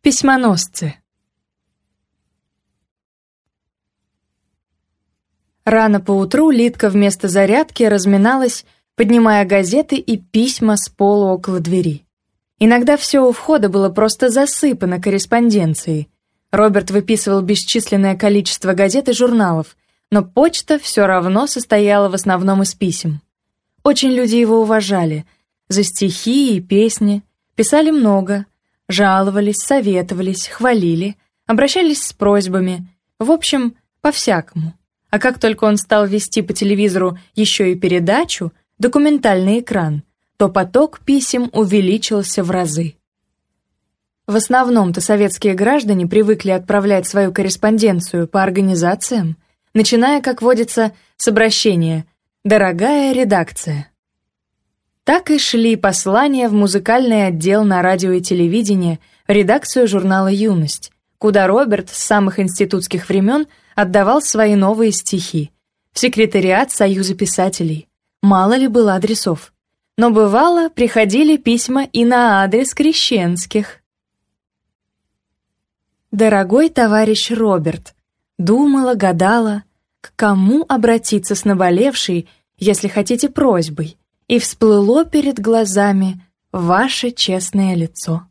Письмоносцы. Рано поутру Литка вместо зарядки разминалась, поднимая газеты и письма с пола около двери. Иногда все у входа было просто засыпано корреспонденцией. Роберт выписывал бесчисленное количество газет и журналов, но почта все равно состояла в основном из писем. Очень люди его уважали. За стихи и песни. Писали много, жаловались, советовались, хвалили, обращались с просьбами, в общем, по-всякому. А как только он стал вести по телевизору еще и передачу, документальный экран, то поток писем увеличился в разы. В основном-то советские граждане привыкли отправлять свою корреспонденцию по организациям, начиная, как водится, с обращения «Дорогая редакция». Так и шли послания в музыкальный отдел на радио и телевидении, редакцию журнала «Юность», куда Роберт с самых институтских времен отдавал свои новые стихи, в секретариат Союза писателей. Мало ли было адресов. Но бывало, приходили письма и на адрес крещенских. «Дорогой товарищ Роберт», — думала, гадала, к кому обратиться с наболевшей, если хотите, просьбой — и всплыло перед глазами ваше честное лицо.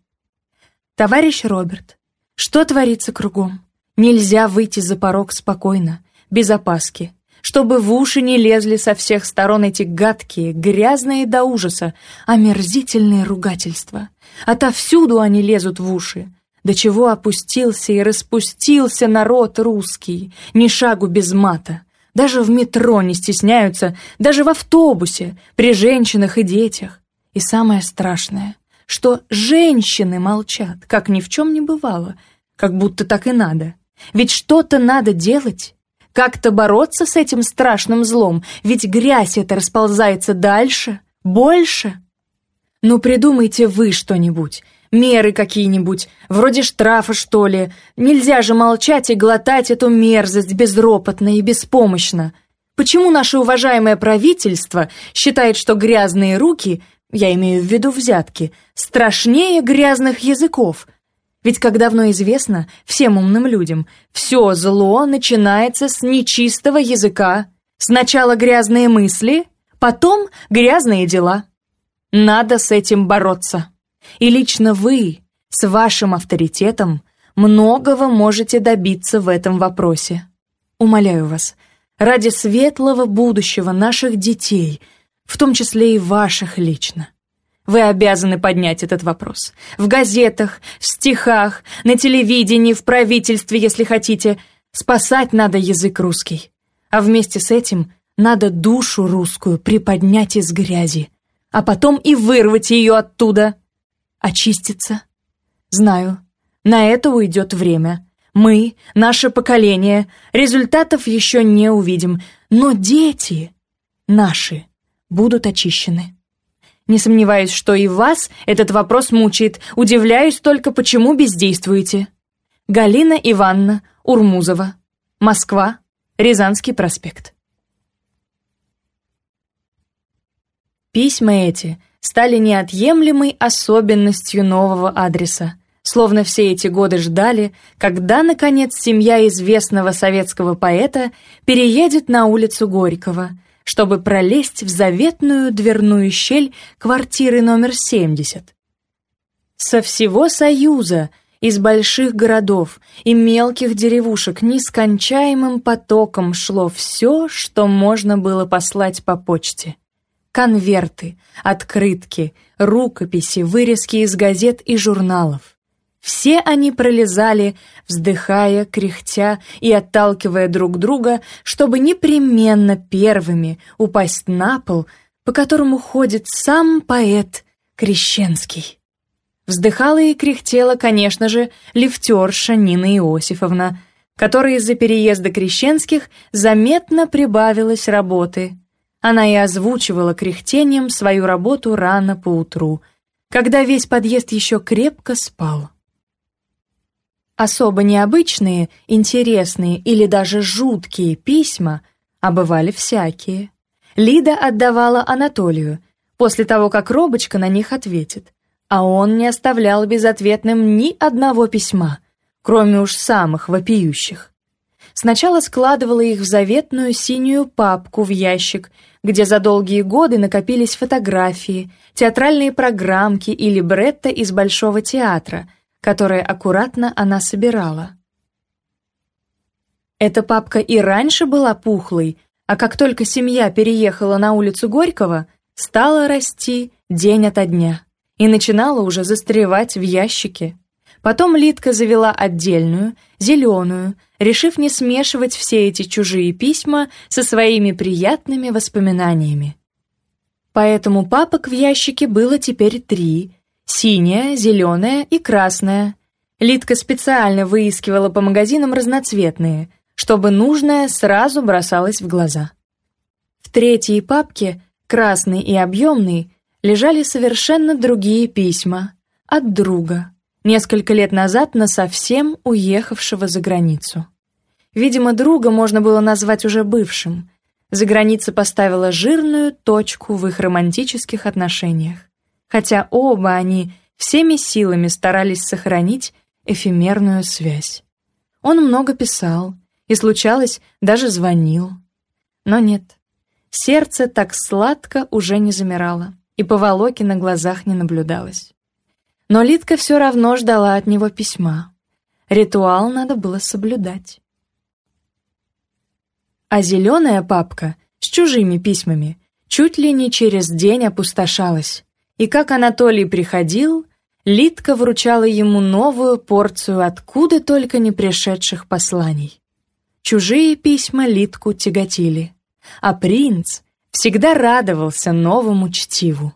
Товарищ Роберт, что творится кругом? Нельзя выйти за порог спокойно, без опаски, чтобы в уши не лезли со всех сторон эти гадкие, грязные до ужаса, омерзительные ругательства. Отовсюду они лезут в уши. До чего опустился и распустился народ русский, ни шагу без мата. Даже в метро не стесняются, даже в автобусе, при женщинах и детях. И самое страшное, что женщины молчат, как ни в чем не бывало, как будто так и надо. Ведь что-то надо делать, как-то бороться с этим страшным злом, ведь грязь эта расползается дальше, больше. Ну придумайте вы что-нибудь, меры какие-нибудь, вроде штрафа, что ли. Нельзя же молчать и глотать эту мерзость безропотно и беспомощно. Почему наше уважаемое правительство считает, что грязные руки, я имею в виду взятки, страшнее грязных языков? Ведь, как давно известно всем умным людям, все зло начинается с нечистого языка. Сначала грязные мысли, потом грязные дела. Надо с этим бороться. И лично вы с вашим авторитетом многого можете добиться в этом вопросе. Умоляю вас, ради светлого будущего наших детей, в том числе и ваших лично. Вы обязаны поднять этот вопрос. В газетах, в стихах, на телевидении, в правительстве, если хотите. Спасать надо язык русский. А вместе с этим надо душу русскую приподнять из грязи, а потом и вырвать ее оттуда очиститься. Знаю, на это уйдет время. Мы, наше поколение, результатов еще не увидим, но дети наши будут очищены. Не сомневаюсь, что и вас этот вопрос мучает, удивляюсь только, почему бездействуете. Галина Ивановна Урмузова, Москва, Рязанский проспект. Письма эти стали неотъемлемой особенностью нового адреса. Словно все эти годы ждали, когда, наконец, семья известного советского поэта переедет на улицу Горького, чтобы пролезть в заветную дверную щель квартиры номер 70. Со всего Союза, из больших городов и мелких деревушек нескончаемым потоком шло все, что можно было послать по почте конверты, открытки, рукописи, вырезки из газет и журналов. Все они пролезали, вздыхая, кряхтя и отталкивая друг друга, чтобы непременно первыми упасть на пол, по которому ходит сам поэт Крещенский. Вздыхала и кряхтела, конечно же, лифтерша Нина Иосифовна, которой из-за переезда Крещенских заметно прибавилось работы — она и озвучивала кряхтением свою работу рано поутру, когда весь подъезд еще крепко спал. Особо необычные, интересные или даже жуткие письма, обывали всякие, Лида отдавала Анатолию после того, как Робочка на них ответит, а он не оставлял безответным ни одного письма, кроме уж самых вопиющих. Сначала складывала их в заветную синюю папку в ящик, где за долгие годы накопились фотографии, театральные программки и либретто из Большого театра, которые аккуратно она собирала. Эта папка и раньше была пухлой, а как только семья переехала на улицу Горького, стала расти день ото дня и начинала уже застревать в ящике. Потом Литка завела отдельную, зеленую, решив не смешивать все эти чужие письма со своими приятными воспоминаниями. Поэтому папок в ящике было теперь три — синяя, зеленая и красная. Литка специально выискивала по магазинам разноцветные, чтобы нужное сразу бросалось в глаза. В третьей папке, красной и объемной, лежали совершенно другие письма от друга — несколько лет назад на совсем уехавшего за границу. Видимо, друга можно было назвать уже бывшим. За граница поставила жирную точку в их романтических отношениях. Хотя оба они всеми силами старались сохранить эфемерную связь. Он много писал, и случалось, даже звонил. Но нет, сердце так сладко уже не замирало, и поволоки на глазах не наблюдалось. Но Нолитка все равно ждала от него письма. Ритуал надо было соблюдать. А зеленая папка с чужими письмами чуть ли не через день опустошалась. И как Анатолий приходил, Литка вручала ему новую порцию откуда только не пришедших посланий. Чужие письма Литку тяготили, а принц всегда радовался новому чтиву.